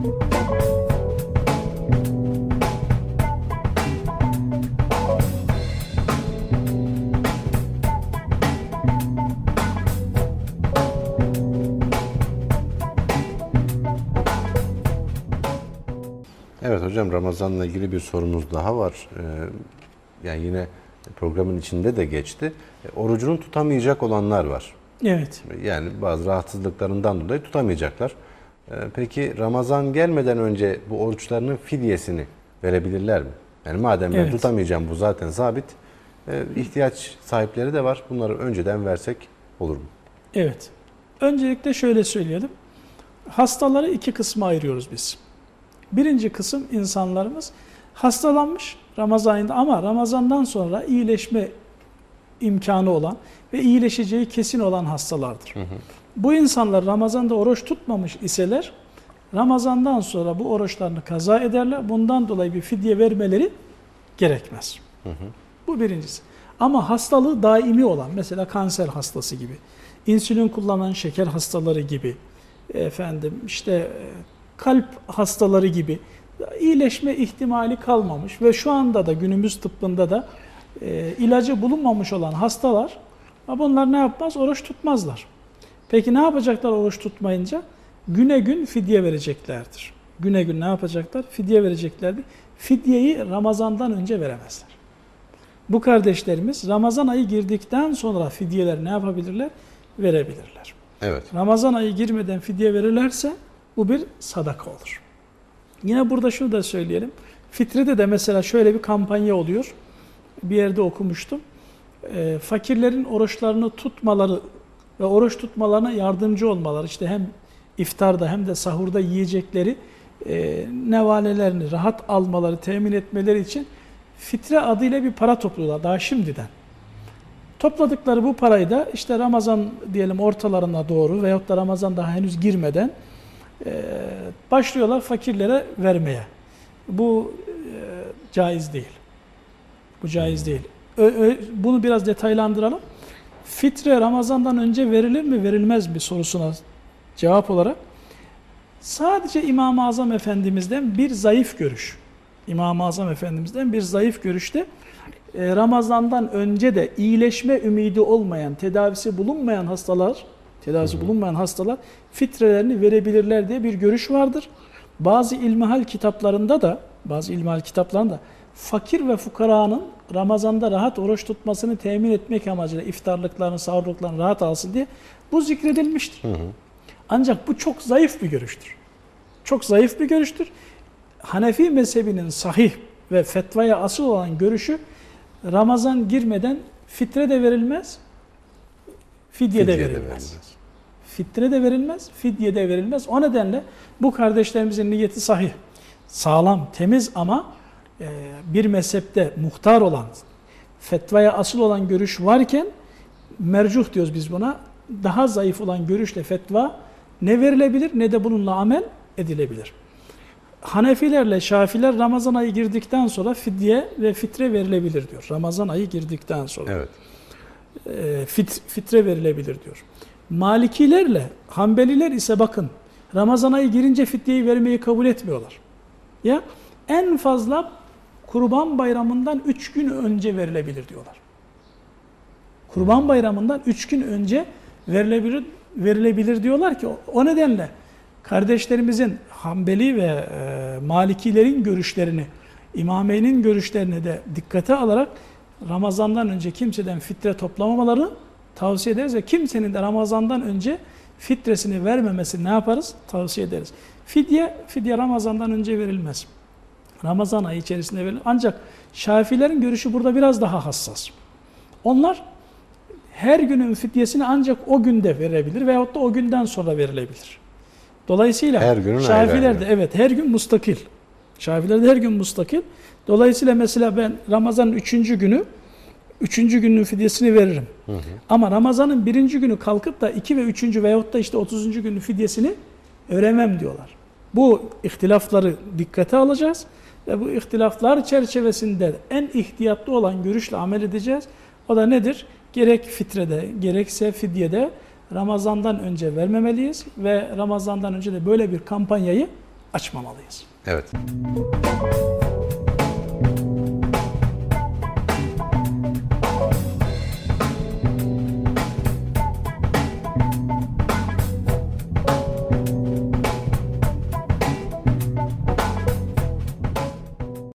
Evet hocam Ramazan'la ilgili bir sorumuz daha var. Ee, yani yine programın içinde de geçti. E, orucunu tutamayacak olanlar var. Evet. Yani bazı rahatsızlıklarından dolayı tutamayacaklar. Ee, peki Ramazan gelmeden önce bu oruçlarının fidyesini verebilirler mi? Yani madem ben Evet. tutamayacağım bu zaten sabit. e, ihtiyaç sahipleri de var. Bunları önceden versek olur mu? Evet. Öncelikle şöyle söyleyelim. Hastaları iki kısma ayırıyoruz biz. Birinci kısım insanlarımız hastalanmış Ramazan ayında ama Ramazandan sonra iyileşme imkanı olan ve iyileşeceği kesin olan hastalardır. Bu insanlar Ramazan'da oruç tutmamış iseler Ramazan'dan sonra bu oruçlarını kaza ederler. Bundan dolayı bir fidye vermeleri gerekmez. Bu birincisi. Ama hastalığı daimi olan mesela kanser hastası gibi, insülin kullanan şeker hastaları gibi, efendim işte e, kalp hastaları gibi iyileşme ihtimali kalmamış ve şu anda da günümüz tıbbında da e, ilacı bulunmamış olan hastalar bunlar ne yapmaz? Oruç tutmazlar. Peki ne yapacaklar oruç tutmayınca? Güne gün fidye vereceklerdir. Güne gün ne yapacaklar? Fidye vereceklerdir. Fidyeyi Ramazan'dan önce veremezler. Bu kardeşlerimiz Ramazan ayı girdikten sonra fidyeler ne yapabilirler? Verebilirler. Evet. Ramazan ayı girmeden fidye verirlerse bu bir sadaka olur. Yine burada şunu da söyleyelim. Fitrede de mesela şöyle bir kampanya oluyor. Bir yerde okumuştum. Ee, fakirlerin oruçlarını tutmaları ve oruç tutmalarına yardımcı olmaları işte hem iftarda hem de sahurda yiyecekleri e, nevalelerini rahat almaları, temin etmeleri için fitre adıyla bir para topluyorlar daha şimdiden. Topladıkları bu parayı da işte Ramazan diyelim ortalarına doğru veyahut da Ramazan daha henüz girmeden e, başlıyorlar fakirlere vermeye. Bu e, caiz değil. Bu caiz değil. Ö, ö, bunu biraz detaylandıralım. Fitre Ramazan'dan önce verilir mi verilmez mi sorusuna cevap olarak sadece İmam-ı Azam Efendimiz'den bir zayıf görüş. İmam-ı Azam Efendimiz'den bir zayıf görüşte e, Ramazan'dan önce de iyileşme ümidi olmayan, tedavisi bulunmayan hastalar, tedavisi bulunmayan hastalar fitrelerini verebilirler diye bir görüş vardır. Bazı ilmihal kitaplarında da, bazı ilmihal kitaplarında fakir ve fukaranın Ramazan'da rahat oruç tutmasını temin etmek amacıyla iftarlıklarını, sahurluklarını rahat alsın diye bu zikredilmiştir. Ancak bu çok zayıf bir görüştür. Çok zayıf bir görüştür. Hanefi mezhebinin sahih ve fetvaya asıl olan görüşü Ramazan girmeden fitre de verilmez, fidye, Fidye de verilmez. verilmez. Fitre de verilmez, fidye de verilmez. O nedenle bu kardeşlerimizin niyeti sahih, sağlam, temiz ama bir mezhepte muhtar olan, fetvaya asıl olan görüş varken mercuh diyoruz biz buna. Daha zayıf olan görüşle fetva ne verilebilir ne de bununla amel edilebilir. Hanefilerle Şafiler Ramazan ayı girdikten sonra fidye ve fitre verilebilir diyor. Ramazan ayı girdikten sonra Evet. e, fit, fitre verilebilir diyor. Malikilerle Hanbeliler ise bakın Ramazan ayı girince fidyeyi vermeyi kabul etmiyorlar. Ya en fazla Kurban Bayramı'ndan 3 gün önce verilebilir diyorlar. Kurban Bayramı'ndan 3 gün önce verilebilir verilebilir diyorlar ki o, nedenle kardeşlerimizin Hanbeli ve e, Malikilerin görüşlerini, İmameyn'in görüşlerini de dikkate alarak Ramazan'dan önce kimseden fitre toplamamaları tavsiye ederiz ve kimsenin de Ramazan'dan önce fitresini vermemesini ne yaparız? Tavsiye ederiz. Fidye, fidye Ramazan'dan önce verilmez. Ramazan ayı içerisinde verilir. Ancak Şafilerin görüşü burada biraz daha hassas. Onlar her günün fidyesini ancak o günde verebilir veyahut da o günden sonra verilebilir. Dolayısıyla Her günün Şafiler de evet her gün mustakil. Şafiler de her gün mustakil. Dolayısıyla mesela ben Ramazan'ın üçüncü günü üçüncü günün fidyesini veririm. Ama Ramazan'ın birinci günü kalkıp da iki ve üçüncü veyahut da işte otuzuncu günün fidyesini veremem diyorlar. Bu ihtilafları dikkate alacağız ve bu ihtilaflar çerçevesinde en ihtiyatlı olan görüşle amel edeceğiz. O da nedir? Gerek fitrede, gerekse fidyede Ramazan'dan önce vermemeliyiz ve Ramazan'dan önce de böyle bir kampanyayı Evet. açmamalıyız.